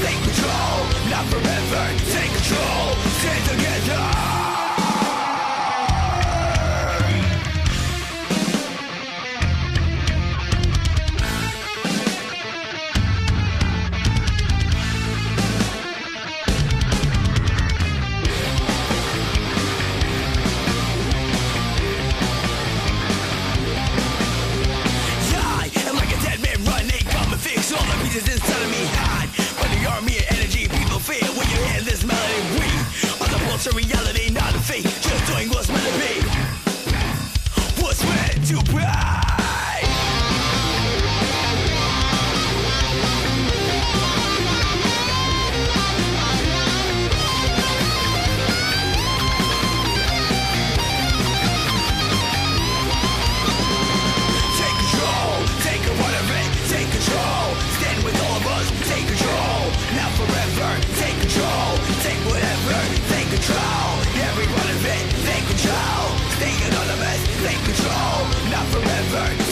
Take control, take control, take the It's a reality, not a fake. Just doing what's meant to be. What's meant to be. control. Stay anonymous, take control. Not forever.